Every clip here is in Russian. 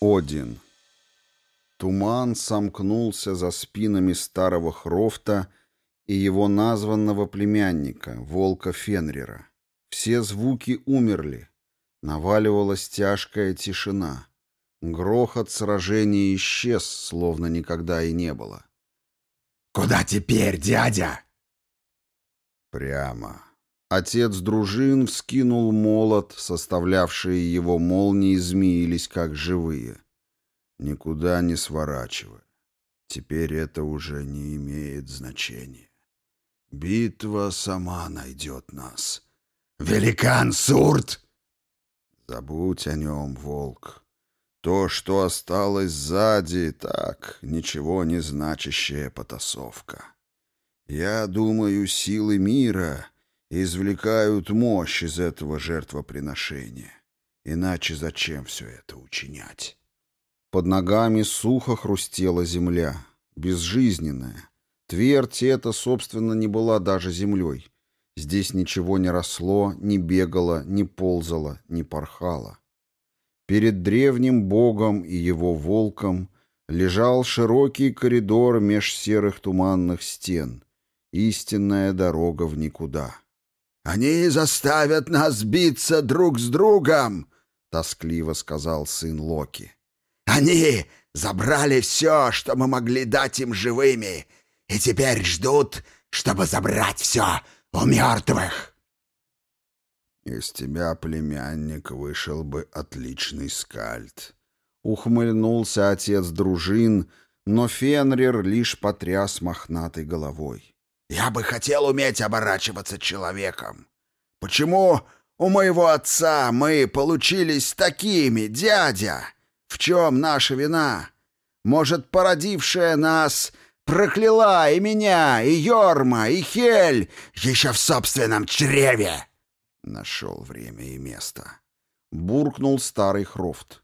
Один. Туман сомкнулся за спинами старого Хрофта и его названного племянника, волка Фенрира. Все звуки умерли. Наваливалась тяжкая тишина. Грохот сражения исчез, словно никогда и не было. «Куда теперь, дядя?» «Прямо», Отец дружин вскинул молот, составлявшие его молнии змеились, как живые. Никуда не сворачивая. Теперь это уже не имеет значения. Битва сама найдет нас. «Великан Сурт!» «Забудь о нем, волк. То, что осталось сзади, так, ничего не значащая потасовка. Я думаю, силы мира...» извлекают мощь из этого жертвоприношения. Иначе зачем все это учинять? Под ногами сухо хрустела земля, безжизненная. Твердь эта, собственно, не была даже землей. Здесь ничего не росло, не бегало, не ползало, не порхало. Перед древним богом и его волком лежал широкий коридор меж серых туманных стен, истинная дорога в никуда. Они заставят нас биться друг с другом!» — тоскливо сказал сын Локи. «Они забрали все, что мы могли дать им живыми, и теперь ждут, чтобы забрать все у мертвых!» «Из тебя, племянник, вышел бы отличный скальд!» Ухмыльнулся отец дружин, но Фенрир лишь потряс мохнатой головой. Я бы хотел уметь оборачиваться человеком. Почему у моего отца мы получились такими, дядя? В чем наша вина? Может, породившая нас прокляла и меня, и Йорма, и Хель еще в собственном чреве?» Нашел время и место. Буркнул старый Хрофт.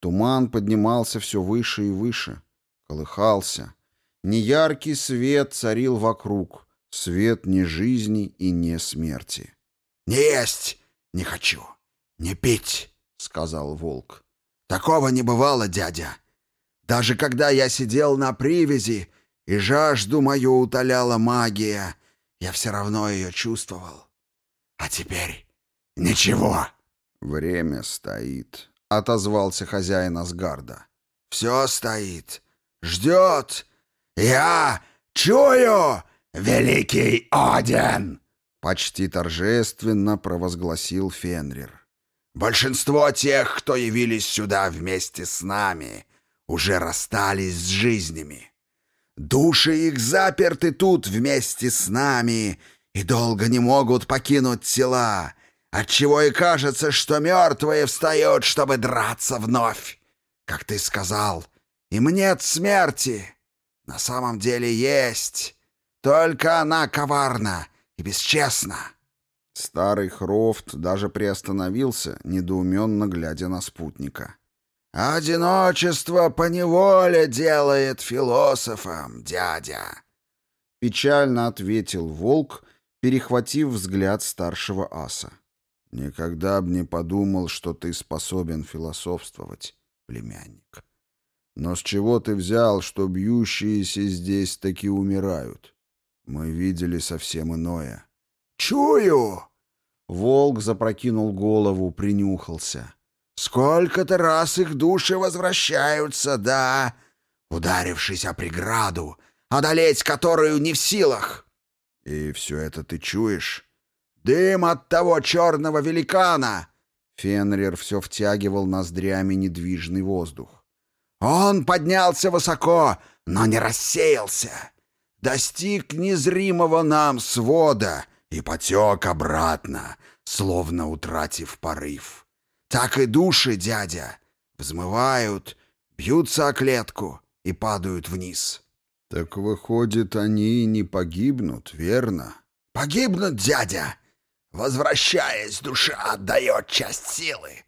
Туман поднимался все выше и выше, колыхался, Неяркий свет царил вокруг, свет не жизни и не смерти. «Не есть не хочу, не пить», — сказал волк. «Такого не бывало, дядя. Даже когда я сидел на привязи и жажду мою утоляла магия, я все равно ее чувствовал. А теперь ничего». «Время стоит», — отозвался хозяин Асгарда. «Все стоит. Ждет, «Я чую, великий Один!» — почти торжественно провозгласил Фенрир. «Большинство тех, кто явились сюда вместе с нами, уже расстались с жизнями. Души их заперты тут вместе с нами и долго не могут покинуть тела, отчего и кажется, что мертвые встают, чтобы драться вновь. Как ты сказал, им нет смерти» на самом деле есть. Только она коварна и бесчестна». Старый Хрофт даже приостановился, недоуменно глядя на спутника. «Одиночество поневоле делает философом, дядя!» Печально ответил волк, перехватив взгляд старшего аса. «Никогда б не подумал, что ты способен философствовать, племянник». Но с чего ты взял, что бьющиеся здесь таки умирают? Мы видели совсем иное. Чую! Волк запрокинул голову, принюхался. Сколько-то раз их души возвращаются, да, ударившись о преграду, одолеть которую не в силах. И все это ты чуешь? Дым от того черного великана! Фенрир все втягивал ноздрями недвижный воздух. Он поднялся высоко, но не рассеялся. Достиг незримого нам свода и потек обратно, словно утратив порыв. Так и души, дядя, взмывают, бьются о клетку и падают вниз. Так выходит, они не погибнут, верно? Погибнут, дядя! Возвращаясь, душа отдает часть силы.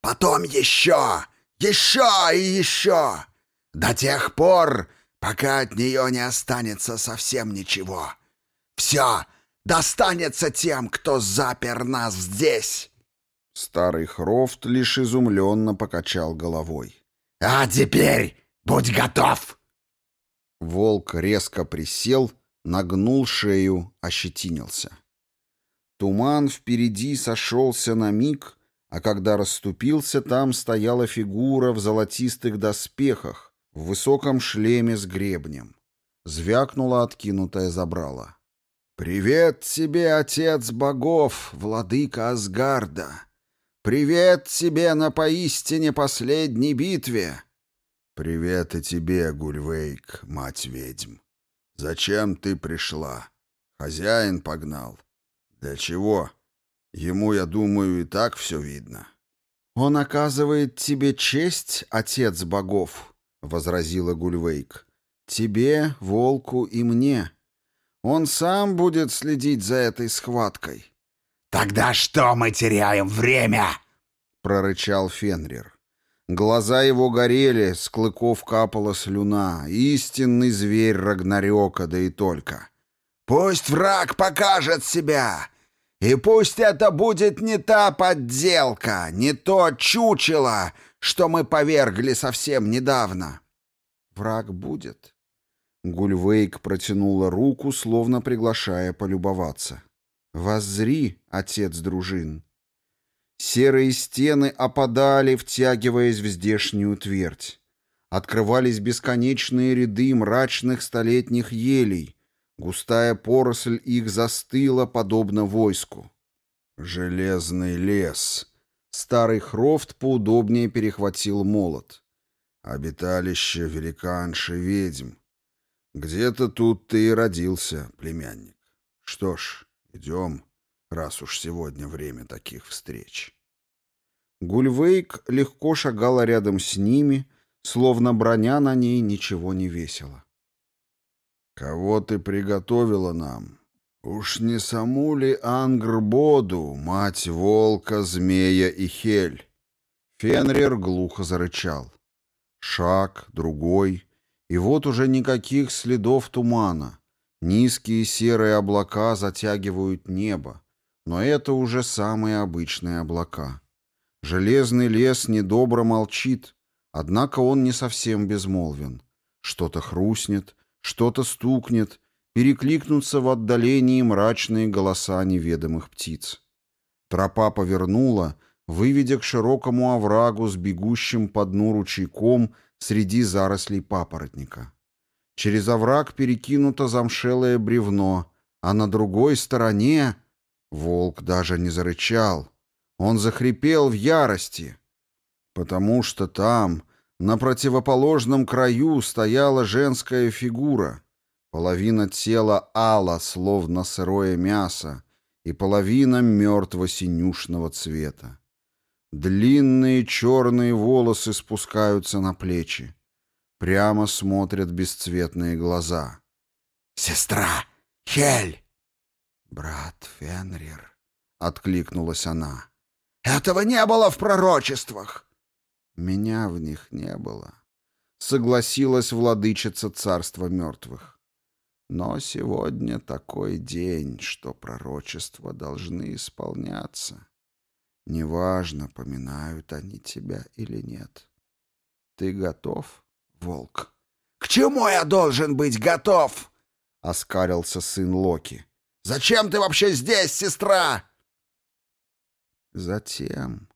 Потом еще еще и еще! До тех пор, пока от нее не останется совсем ничего. Все достанется тем, кто запер нас здесь!» Старый Хрофт лишь изумленно покачал головой. «А теперь будь готов!» Волк резко присел, нагнул шею, ощетинился. Туман впереди сошелся на миг, а когда расступился, там стояла фигура в золотистых доспехах, в высоком шлеме с гребнем. Звякнула откинутая забрала. «Привет тебе, отец богов, владыка Асгарда! Привет тебе на поистине последней битве!» «Привет и тебе, Гульвейк, мать-ведьм! Зачем ты пришла? Хозяин погнал. Для чего?» Ему, я думаю, и так все видно». «Он оказывает тебе честь, отец богов», — возразила Гульвейк. «Тебе, волку и мне. Он сам будет следить за этой схваткой». «Тогда что мы теряем время?» — прорычал Фенрир. Глаза его горели, с клыков капала слюна. Истинный зверь Рагнарёка, да и только. «Пусть враг покажет себя! И пусть это будет не та подделка, не то чучело, что мы повергли совсем недавно. Враг будет. Гульвейк протянула руку, словно приглашая полюбоваться. «Воззри, отец дружин!» Серые стены опадали, втягиваясь в здешнюю твердь. Открывались бесконечные ряды мрачных столетних елей, Густая поросль их застыла, подобно войску. «Железный лес!» Старый Хрофт поудобнее перехватил молот. «Обиталище великанши-ведьм. Где-то тут ты и родился, племянник. Что ж, идем, раз уж сегодня время таких встреч». Гульвейк легко шагала рядом с ними, словно броня на ней ничего не весила. Кого ты приготовила нам? Уж не саму ли Ангрбоду, мать волка, змея и хель?» Фенрир глухо зарычал. Шаг, другой, и вот уже никаких следов тумана. Низкие серые облака затягивают небо, но это уже самые обычные облака. Железный лес недобро молчит, однако он не совсем безмолвен. Что-то хрустнет, что-то стукнет, перекликнутся в отдалении мрачные голоса неведомых птиц. Тропа повернула, выведя к широкому оврагу с бегущим по дну ручейком среди зарослей папоротника. Через овраг перекинуто замшелое бревно, а на другой стороне... Волк даже не зарычал. Он захрипел в ярости, потому что там, на противоположном краю стояла женская фигура. Половина тела ала, словно сырое мясо, и половина мертво-синюшного цвета. Длинные черные волосы спускаются на плечи. Прямо смотрят бесцветные глаза. «Сестра! Хель!» «Брат Фенрир!» — откликнулась она. «Этого не было в пророчествах! Меня в них не было. Согласилась владычица царства мертвых. Но сегодня такой день, что пророчества должны исполняться. Неважно, поминают они тебя или нет. Ты готов, волк? К чему я должен быть готов? Оскарился сын Локи. Зачем ты вообще здесь, сестра? Затем,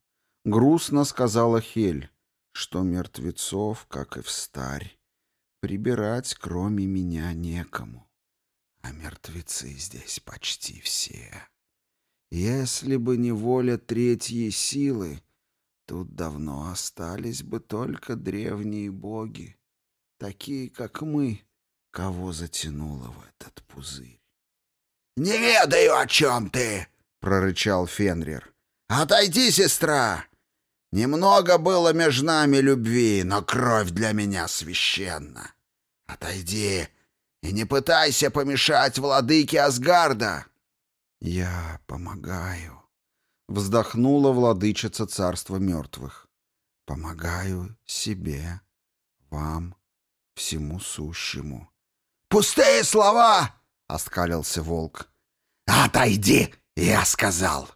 грустно сказала Хель, что мертвецов, как и в старь, прибирать кроме меня некому. А мертвецы здесь почти все. Если бы не воля третьей силы, тут давно остались бы только древние боги, такие, как мы, кого затянуло в этот пузырь. — Не ведаю, о чем ты! — прорычал Фенрир. — Отойди, сестра! Немного было между нами любви, но кровь для меня священна. Отойди и не пытайся помешать владыке Асгарда. Я помогаю, вздохнула владычица царства мертвых. Помогаю себе, вам, всему сущему. Пустые слова, оскалился волк. Отойди, я сказал.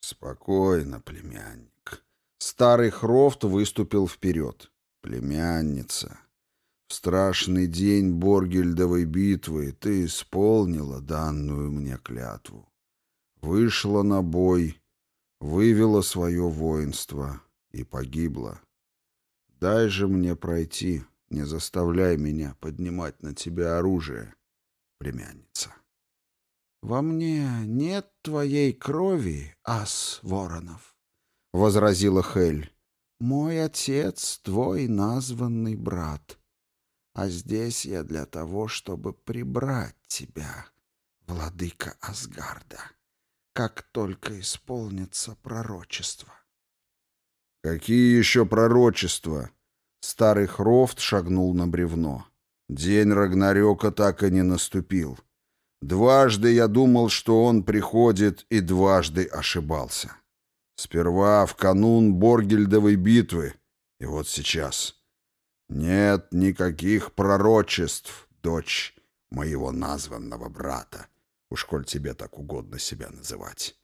Спокойно, племянник. Старый Хрофт выступил вперед. «Племянница, в страшный день Боргельдовой битвы ты исполнила данную мне клятву. Вышла на бой, вывела свое воинство и погибла. Дай же мне пройти, не заставляй меня поднимать на тебя оружие, племянница». «Во мне нет твоей крови, ас Воронов». — возразила Хель. «Мой отец — твой названный брат. А здесь я для того, чтобы прибрать тебя, владыка Асгарда, как только исполнится пророчество». «Какие еще пророчества?» Старый Хрофт шагнул на бревно. День Рагнарёка так и не наступил. Дважды я думал, что он приходит, и дважды ошибался. Сперва в канун Боргельдовой битвы, и вот сейчас. Нет никаких пророчеств, дочь моего названного брата. Уж коль тебе так угодно себя называть.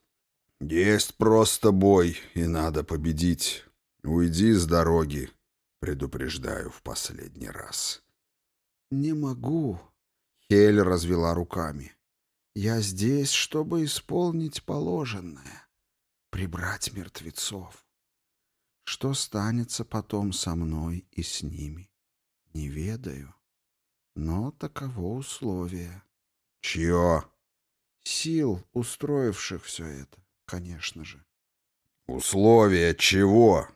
Есть просто бой, и надо победить. Уйди с дороги, предупреждаю в последний раз. Не могу. Хель развела руками. Я здесь, чтобы исполнить положенное прибрать мертвецов. Что станется потом со мной и с ними, не ведаю. Но таково условие. Чье? Сил, устроивших все это, конечно же. Условие чего?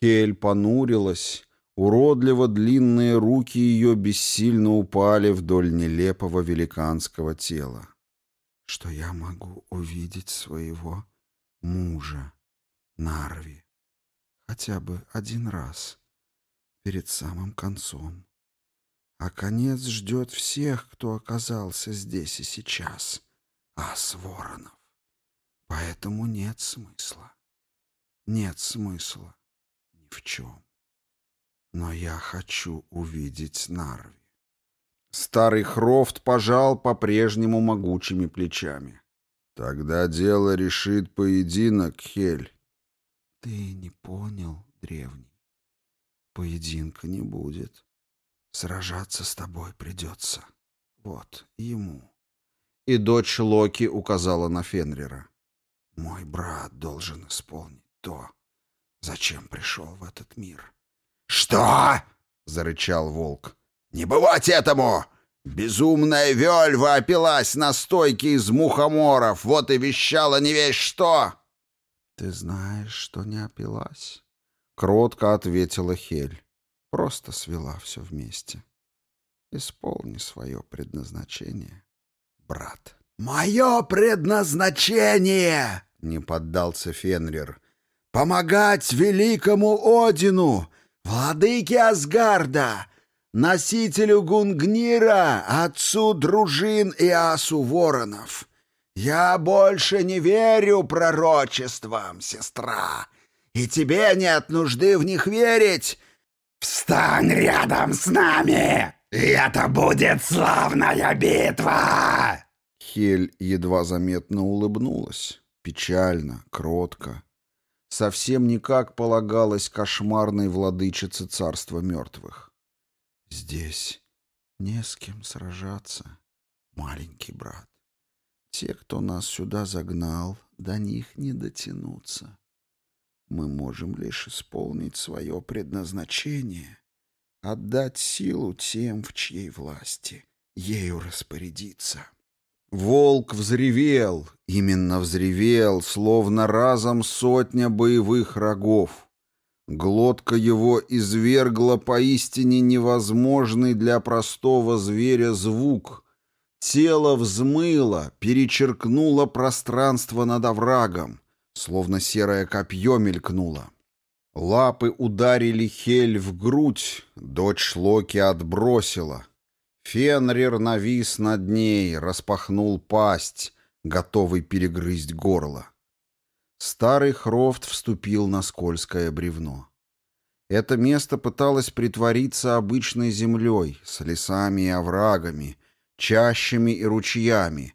Хель понурилась, уродливо длинные руки ее бессильно упали вдоль нелепого великанского тела. Что я могу увидеть своего мужа, Нарви. Хотя бы один раз. Перед самым концом. А конец ждет всех, кто оказался здесь и сейчас. Ас Воронов. Поэтому нет смысла. Нет смысла ни в чем. Но я хочу увидеть Нарви. Старый Хрофт пожал по-прежнему могучими плечами. Тогда дело решит поединок, Хель. Ты не понял, древний. Поединка не будет. Сражаться с тобой придется. Вот, ему. И дочь Локи указала на Фенрира. Мой брат должен исполнить то, зачем пришел в этот мир. «Что?» — зарычал волк. «Не бывать этому! Безумная вельва опилась на стойке из мухоморов, вот и вещала не весь что. Ты знаешь, что не опилась? Кротко ответила Хель. Просто свела все вместе. Исполни свое предназначение, брат. «Мое предназначение!» — не поддался Фенрир. «Помогать великому Одину, владыке Асгарда, носителю Гунгнира, отцу дружин и асу воронов. Я больше не верю пророчествам, сестра, и тебе нет нужды в них верить. Встань рядом с нами, и это будет славная битва!» Хель едва заметно улыбнулась, печально, кротко. Совсем никак полагалось кошмарной владычице царства мертвых. Здесь не с кем сражаться, маленький брат. Те, кто нас сюда загнал, до них не дотянуться. Мы можем лишь исполнить свое предназначение, отдать силу тем, в чьей власти, ею распорядиться. Волк взревел, именно взревел, словно разом сотня боевых рогов. Глотка его извергла поистине невозможный для простого зверя звук. Тело взмыло, перечеркнуло пространство над оврагом, словно серое копье мелькнуло. Лапы ударили Хель в грудь, дочь Локи отбросила. Фенрир навис над ней, распахнул пасть, готовый перегрызть горло. Старый Хрофт вступил на скользкое бревно. Это место пыталось притвориться обычной землей, с лесами и оврагами, чащами и ручьями,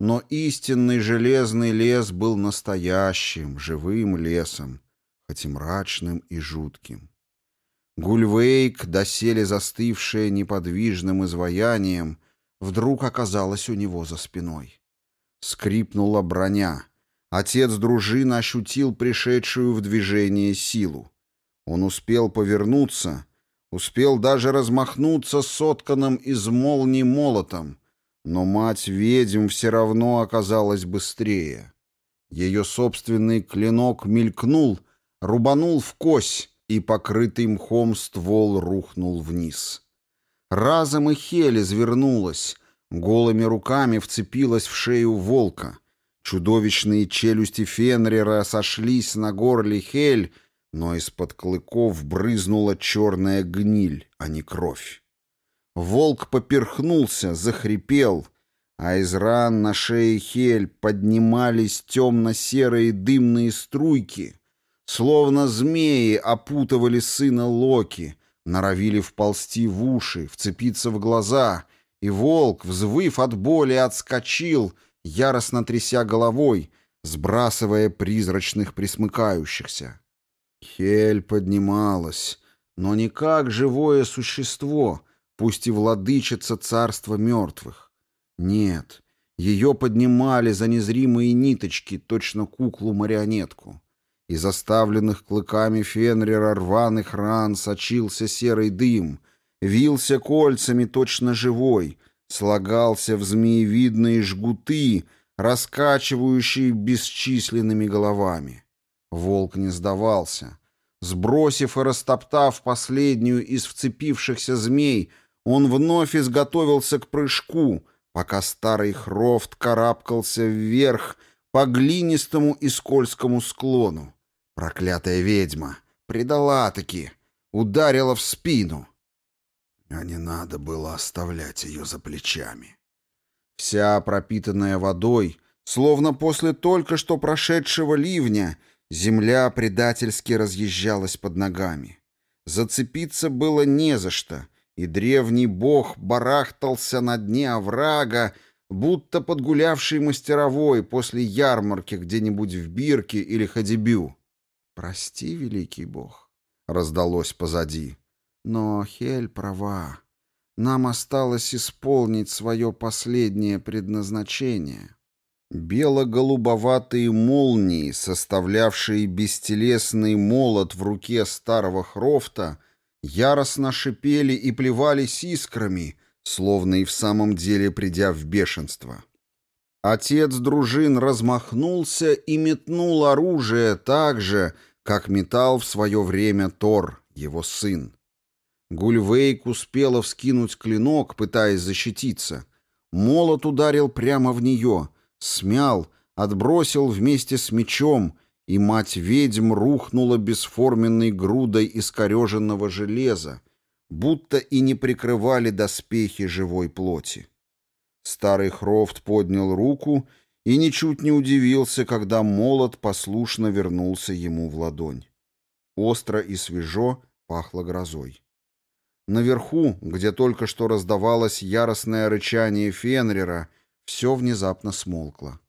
но истинный железный лес был настоящим, живым лесом, хоть и мрачным и жутким. Гульвейк, доселе застывшая неподвижным изваянием, вдруг оказалась у него за спиной. Скрипнула броня — Отец дружины ощутил пришедшую в движение силу. Он успел повернуться, успел даже размахнуться сотканным из молний молотом, но мать-ведьм все равно оказалась быстрее. Ее собственный клинок мелькнул, рубанул в кось, и покрытый мхом ствол рухнул вниз. Разом и Хель извернулась, голыми руками вцепилась в шею волка — Чудовищные челюсти Фенрера сошлись на горле Хель, но из-под клыков брызнула черная гниль, а не кровь. Волк поперхнулся, захрипел, а из ран на шее Хель поднимались темно-серые дымные струйки, словно змеи опутывали сына Локи, норовили вползти в уши, вцепиться в глаза, и волк, взвыв от боли, отскочил — яростно тряся головой, сбрасывая призрачных присмыкающихся. Хель поднималась, но не как живое существо, пусть и владычица царства мертвых. Нет, ее поднимали за незримые ниточки, точно куклу-марионетку. Из оставленных клыками Фенрера рваных ран сочился серый дым, вился кольцами точно живой, слагался в змеевидные жгуты, раскачивающие бесчисленными головами. Волк не сдавался. Сбросив и растоптав последнюю из вцепившихся змей, он вновь изготовился к прыжку, пока старый хрофт карабкался вверх по глинистому и скользкому склону. Проклятая ведьма! Предала-таки! Ударила в спину! — а не надо было оставлять ее за плечами. Вся пропитанная водой, словно после только что прошедшего ливня, земля предательски разъезжалась под ногами. Зацепиться было не за что, и древний бог барахтался на дне оврага, будто подгулявший мастеровой после ярмарки где-нибудь в Бирке или Хадебю. «Прости, великий бог», — раздалось позади. Но Хель права. Нам осталось исполнить свое последнее предназначение. Бело-голубоватые молнии, составлявшие бестелесный молот в руке старого Хрофта, яростно шипели и плевались искрами, словно и в самом деле придя в бешенство. Отец дружин размахнулся и метнул оружие так же, как метал в свое время Тор, его сын. Гульвейк успела вскинуть клинок, пытаясь защититься. Молот ударил прямо в нее, смял, отбросил вместе с мечом, и мать-ведьм рухнула бесформенной грудой искореженного железа, будто и не прикрывали доспехи живой плоти. Старый Хрофт поднял руку и ничуть не удивился, когда молот послушно вернулся ему в ладонь. Остро и свежо пахло грозой. Наверху, где только что раздавалось яростное рычание Фенрера, все внезапно смолкло.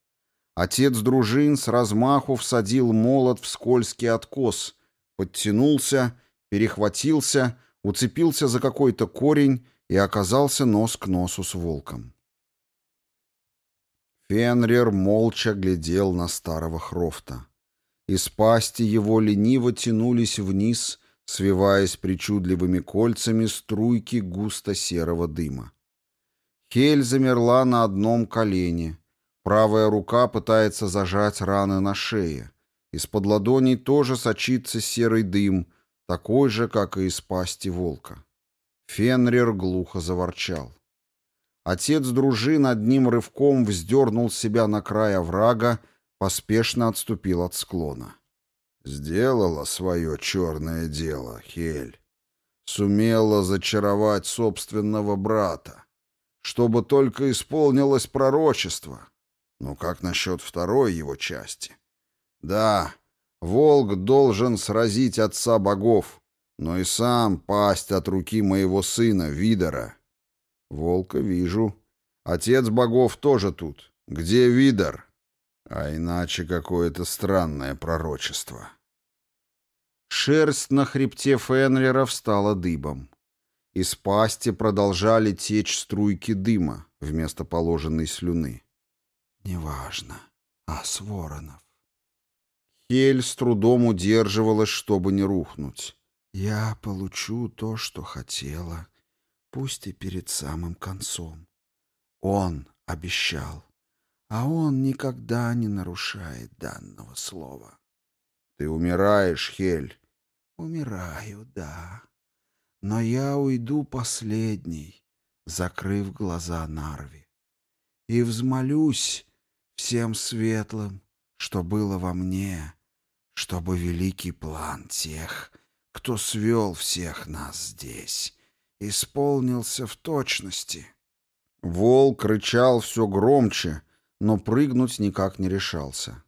Отец дружин с размаху всадил молот в скользкий откос, подтянулся, перехватился, уцепился за какой-то корень и оказался нос к носу с волком. Фенрир молча глядел на старого Хрофта. Из пасти его лениво тянулись вниз — свиваясь причудливыми кольцами струйки густо-серого дыма. Хель замерла на одном колене. Правая рука пытается зажать раны на шее. Из-под ладоней тоже сочится серый дым, такой же, как и из пасти волка. Фенрир глухо заворчал. Отец дружин одним рывком вздернул себя на край оврага, поспешно отступил от склона. Сделала свое черное дело, Хель. Сумела зачаровать собственного брата. Чтобы только исполнилось пророчество. Но как насчет второй его части? Да, волк должен сразить отца богов, но и сам пасть от руки моего сына, Видора. Волка вижу. Отец богов тоже тут. Где Видор? А иначе какое-то странное пророчество. Шерсть на хребте Фенрера встала дыбом. Из пасти продолжали течь струйки дыма вместо положенной слюны. «Неважно. А с воронов?» Хель с трудом удерживалась, чтобы не рухнуть. «Я получу то, что хотела, пусть и перед самым концом. Он обещал» а он никогда не нарушает данного слова. Ты умираешь, Хель. Умираю, да. Но я уйду последний, закрыв глаза Нарви. И взмолюсь всем светлым, что было во мне, чтобы великий план тех, кто свел всех нас здесь, исполнился в точности. Волк кричал все громче, но прыгнуть никак не решался.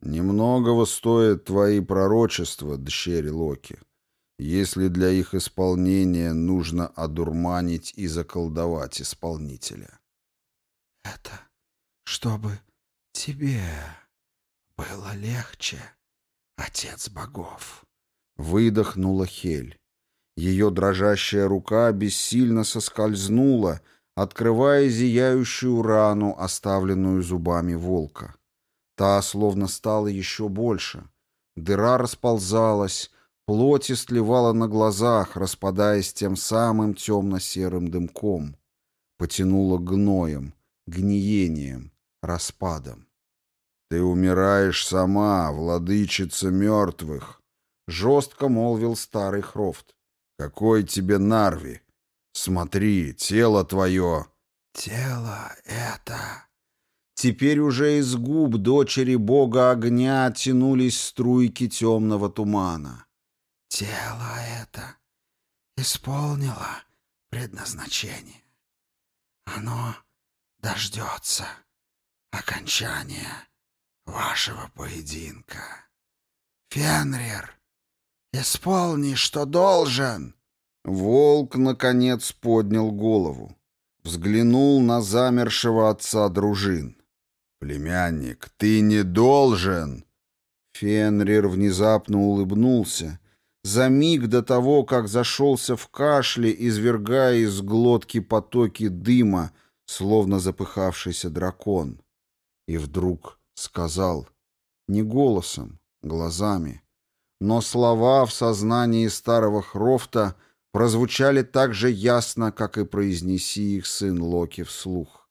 «Немногого стоят твои пророчества, дщери Локи, если для их исполнения нужно одурманить и заколдовать исполнителя». «Это чтобы тебе было легче, отец богов», — выдохнула Хель. Ее дрожащая рука бессильно соскользнула, открывая зияющую рану, оставленную зубами волка. Та словно стала еще больше. Дыра расползалась, плоть истлевала на глазах, распадаясь тем самым темно-серым дымком. Потянула гноем, гниением, распадом. «Ты умираешь сама, владычица мертвых!» — жестко молвил старый Хрофт. «Какой тебе Нарви? Смотри, тело твое...» «Тело это...» Теперь уже из губ дочери бога огня тянулись струйки темного тумана. «Тело это исполнило предназначение. Оно дождется окончания вашего поединка. Фенрир, исполни, что должен!» Волк, наконец, поднял голову. Взглянул на замершего отца дружин. «Племянник, ты не должен!» Фенрир внезапно улыбнулся. За миг до того, как зашелся в кашле, извергая из глотки потоки дыма, словно запыхавшийся дракон. И вдруг сказал, не голосом, глазами, но слова в сознании старого Хрофта — прозвучали так же ясно, как и произнеси их сын Локи вслух.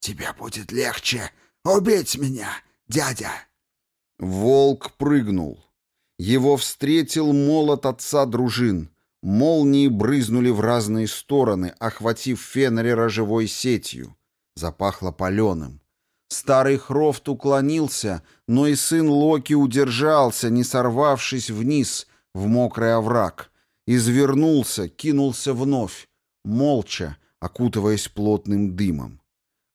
«Тебе будет легче убить меня, дядя!» Волк прыгнул. Его встретил молот отца дружин. Молнии брызнули в разные стороны, охватив Фенрера живой сетью. Запахло паленым. Старый Хрофт уклонился, но и сын Локи удержался, не сорвавшись вниз, в мокрый овраг извернулся, кинулся вновь, молча, окутываясь плотным дымом.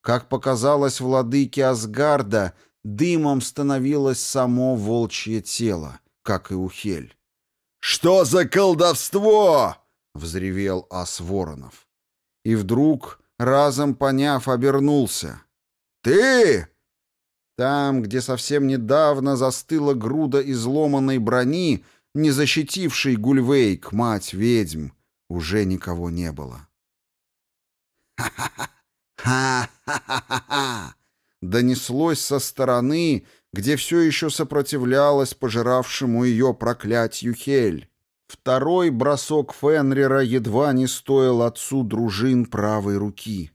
Как показалось владыке Асгарда, дымом становилось само волчье тело, как и ухель. «Что за колдовство?» — взревел ас Воронов. И вдруг, разом поняв, обернулся. «Ты!» Там, где совсем недавно застыла груда изломанной брони, не защитивший Гульвейк, мать ведьм, уже никого не было. Ха-ха-ха-ха-ха-ха! донеслось со стороны, где все еще сопротивлялась пожиравшему ее проклятью Хель. Второй бросок Фенрера едва не стоил отцу дружин правой руки.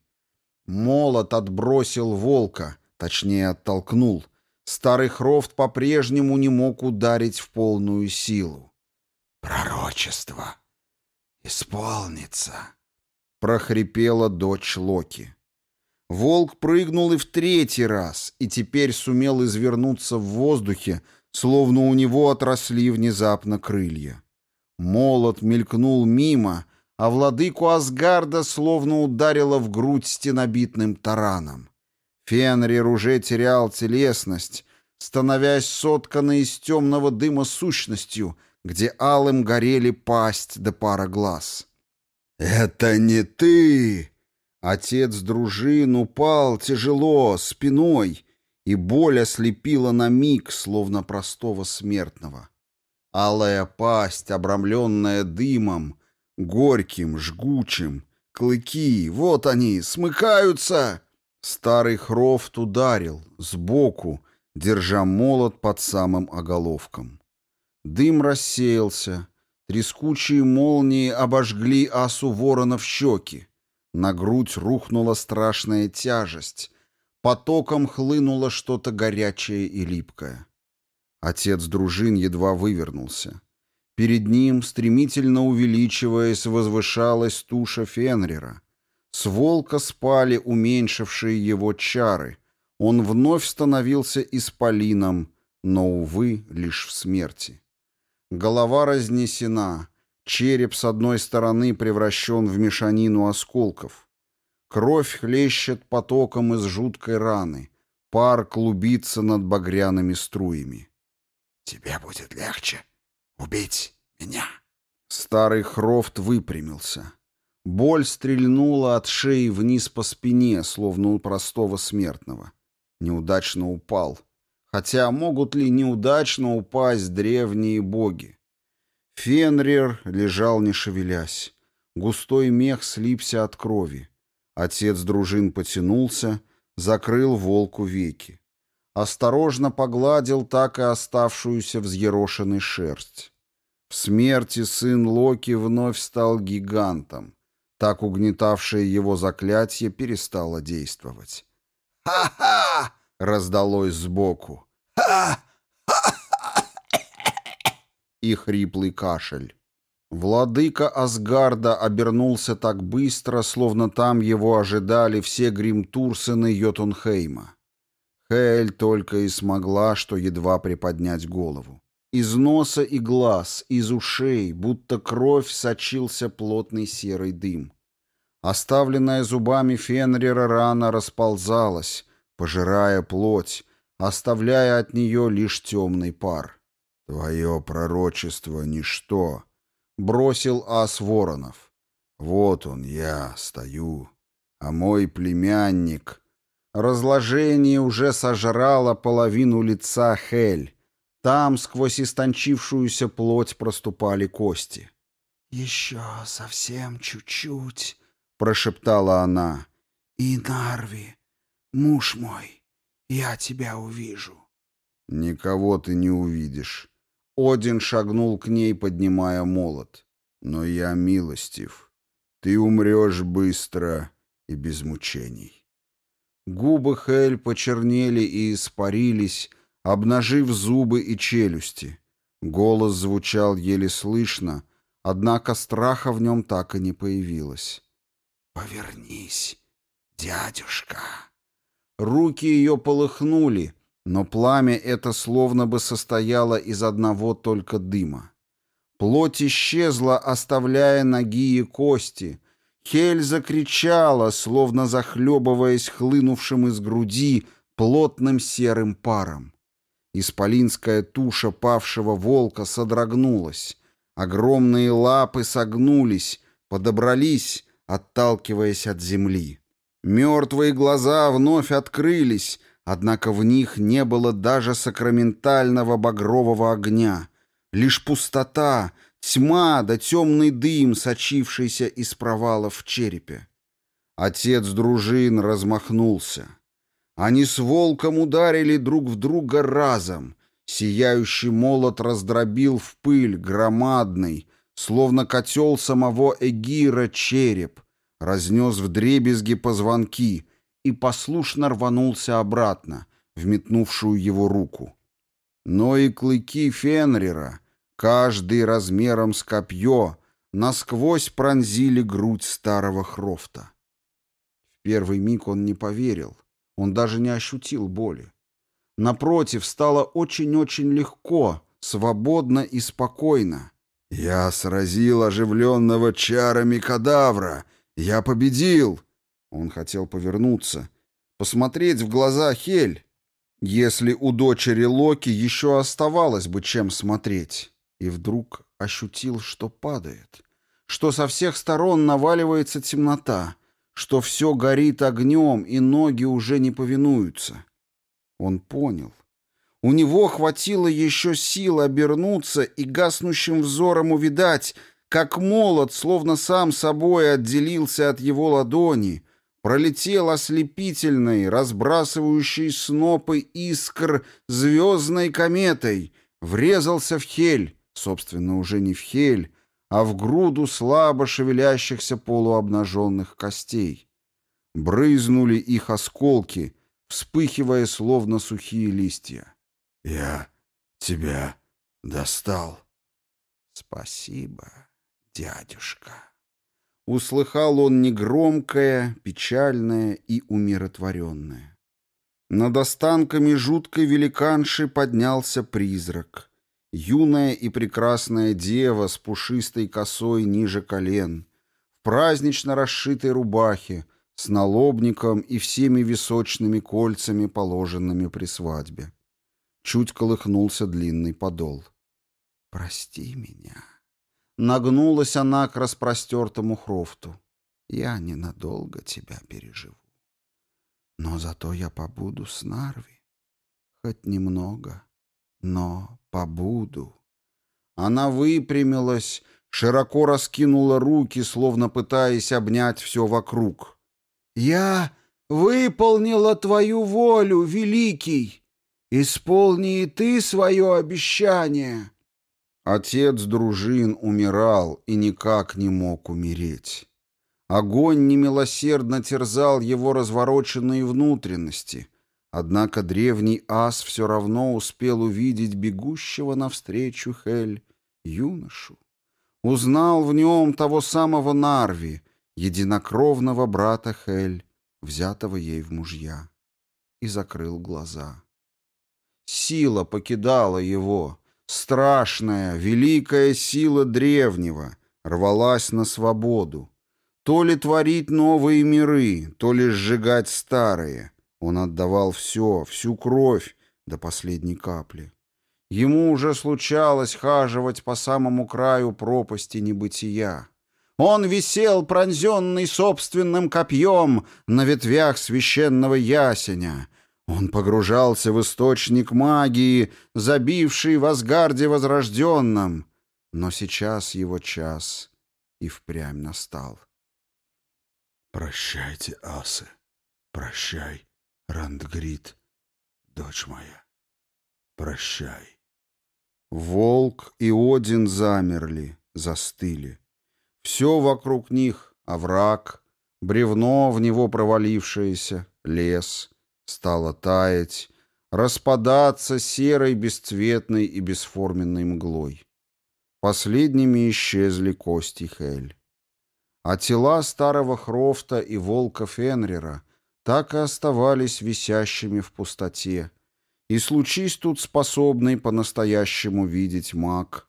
Молот отбросил волка, точнее оттолкнул, Старый Хрофт по-прежнему не мог ударить в полную силу. «Пророчество исполнится», — прохрипела дочь Локи. Волк прыгнул и в третий раз, и теперь сумел извернуться в воздухе, словно у него отросли внезапно крылья. Молот мелькнул мимо, а владыку Асгарда словно ударило в грудь стенобитным тараном. Фенрир уже терял телесность, становясь сотканной из темного дыма сущностью, где алым горели пасть да пара глаз. «Это не ты!» Отец дружин упал тяжело, спиной, и боль ослепила на миг, словно простого смертного. Алая пасть, обрамленная дымом, горьким, жгучим, клыки, вот они, смыкаются! Старый Хрофт ударил, сбоку, держа молот под самым оголовком. Дым рассеялся, трескучие молнии обожгли асу ворона в щеки. На грудь рухнула страшная тяжесть, потоком хлынуло что-то горячее и липкое. Отец дружин едва вывернулся. Перед ним, стремительно увеличиваясь, возвышалась туша Фенрера — с волка спали уменьшившие его чары. Он вновь становился исполином, но, увы, лишь в смерти. Голова разнесена, череп с одной стороны превращен в мешанину осколков. Кровь хлещет потоком из жуткой раны, пар клубится над багряными струями. «Тебе будет легче убить меня!» Старый Хрофт выпрямился. Боль стрельнула от шеи вниз по спине, словно у простого смертного. Неудачно упал. Хотя могут ли неудачно упасть древние боги? Фенрир лежал не шевелясь. Густой мех слипся от крови. Отец дружин потянулся, закрыл волку веки. Осторожно погладил так и оставшуюся взъерошенной шерсть. В смерти сын Локи вновь стал гигантом. Так угнетавшее его заклятие перестало действовать. «Ха-ха!» — раздалось сбоку. «Ха! Ха-ха!» И хриплый кашель. Владыка Асгарда обернулся так быстро, словно там его ожидали все гримтурсены Йотунхейма. Хель только и смогла, что едва приподнять голову. Из носа и глаз, из ушей, будто кровь сочился плотный серый дым. Оставленная зубами Фенрера рана расползалась, пожирая плоть, оставляя от нее лишь темный пар. «Твое пророчество — ничто», — бросил ас Воронов. «Вот он, я стою, а мой племянник...» Разложение уже сожрало половину лица Хель, там сквозь истончившуюся плоть проступали кости. «Еще совсем чуть-чуть», — прошептала она. «И Нарви, муж мой, я тебя увижу». «Никого ты не увидишь». Один шагнул к ней, поднимая молот. «Но я милостив. Ты умрешь быстро и без мучений». Губы Хель почернели и испарились, обнажив зубы и челюсти. Голос звучал еле слышно, однако страха в нем так и не появилось. «Повернись, дядюшка!» Руки ее полыхнули, но пламя это словно бы состояло из одного только дыма. Плоть исчезла, оставляя ноги и кости. Хель закричала, словно захлебываясь хлынувшим из груди плотным серым паром. Исполинская туша павшего волка содрогнулась. Огромные лапы согнулись, подобрались, отталкиваясь от земли. Мертвые глаза вновь открылись, однако в них не было даже сакраментального багрового огня. Лишь пустота, тьма да темный дым, сочившийся из провала в черепе. Отец дружин размахнулся. Они с волком ударили друг в друга разом. Сияющий молот раздробил в пыль громадный, словно котел самого Эгира, череп, разнес в дребезги позвонки и послушно рванулся обратно, в метнувшую его руку. Но и клыки Фенрира, каждый размером с копье, насквозь пронзили грудь старого Хрофта. В первый миг он не поверил — он даже не ощутил боли. Напротив, стало очень-очень легко, свободно и спокойно. «Я сразил оживленного чарами кадавра! Я победил!» Он хотел повернуться, посмотреть в глаза Хель, если у дочери Локи еще оставалось бы чем смотреть. И вдруг ощутил, что падает, что со всех сторон наваливается темнота — что все горит огнем, и ноги уже не повинуются. Он понял. У него хватило еще сил обернуться и гаснущим взором увидать, как молот, словно сам собой отделился от его ладони, пролетел ослепительной, разбрасывающей снопы искр звездной кометой, врезался в хель, собственно, уже не в хель, а в груду слабо шевелящихся полуобнаженных костей. Брызнули их осколки, вспыхивая словно сухие листья. «Я тебя достал». «Спасибо, дядюшка». Услыхал он негромкое, печальное и умиротворенное. Над останками жуткой великанши поднялся призрак — юная и прекрасная дева с пушистой косой ниже колен, в празднично расшитой рубахе, с налобником и всеми височными кольцами, положенными при свадьбе. Чуть колыхнулся длинный подол. «Прости меня». Нагнулась она к распростертому хрофту. «Я ненадолго тебя переживу. Но зато я побуду с Нарви. Хоть немного, но побуду. Она выпрямилась, широко раскинула руки, словно пытаясь обнять все вокруг. «Я выполнила твою волю, Великий! Исполни и ты свое обещание!» Отец дружин умирал и никак не мог умереть. Огонь немилосердно терзал его развороченные внутренности, Однако древний ас все равно успел увидеть бегущего навстречу Хель юношу. Узнал в нем того самого Нарви, единокровного брата Хель, взятого ей в мужья, и закрыл глаза. Сила покидала его, страшная, великая сила древнего, рвалась на свободу. То ли творить новые миры, то ли сжигать старые — он отдавал все, всю кровь до последней капли. Ему уже случалось хаживать по самому краю пропасти небытия. Он висел, пронзенный собственным копьем, на ветвях священного ясеня. Он погружался в источник магии, забивший в Асгарде возрожденном. Но сейчас его час и впрямь настал. «Прощайте, асы, прощай!» Рандгрид, дочь моя, прощай. Волк и Один замерли, застыли. Все вокруг них — овраг, бревно в него провалившееся, лес — стало таять, распадаться серой, бесцветной и бесформенной мглой. Последними исчезли кости Хель. А тела старого Хрофта и волка Фенрера — так и оставались висящими в пустоте. И случись тут способный по-настоящему видеть маг,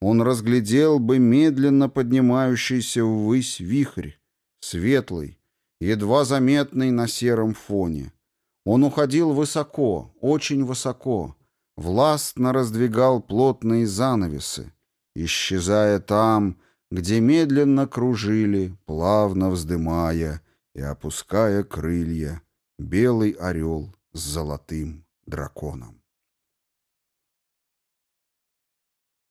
он разглядел бы медленно поднимающийся ввысь вихрь, светлый, едва заметный на сером фоне. Он уходил высоко, очень высоко, властно раздвигал плотные занавесы, исчезая там, где медленно кружили, плавно вздымая, и, опуская крылья, белый орел с золотым драконом.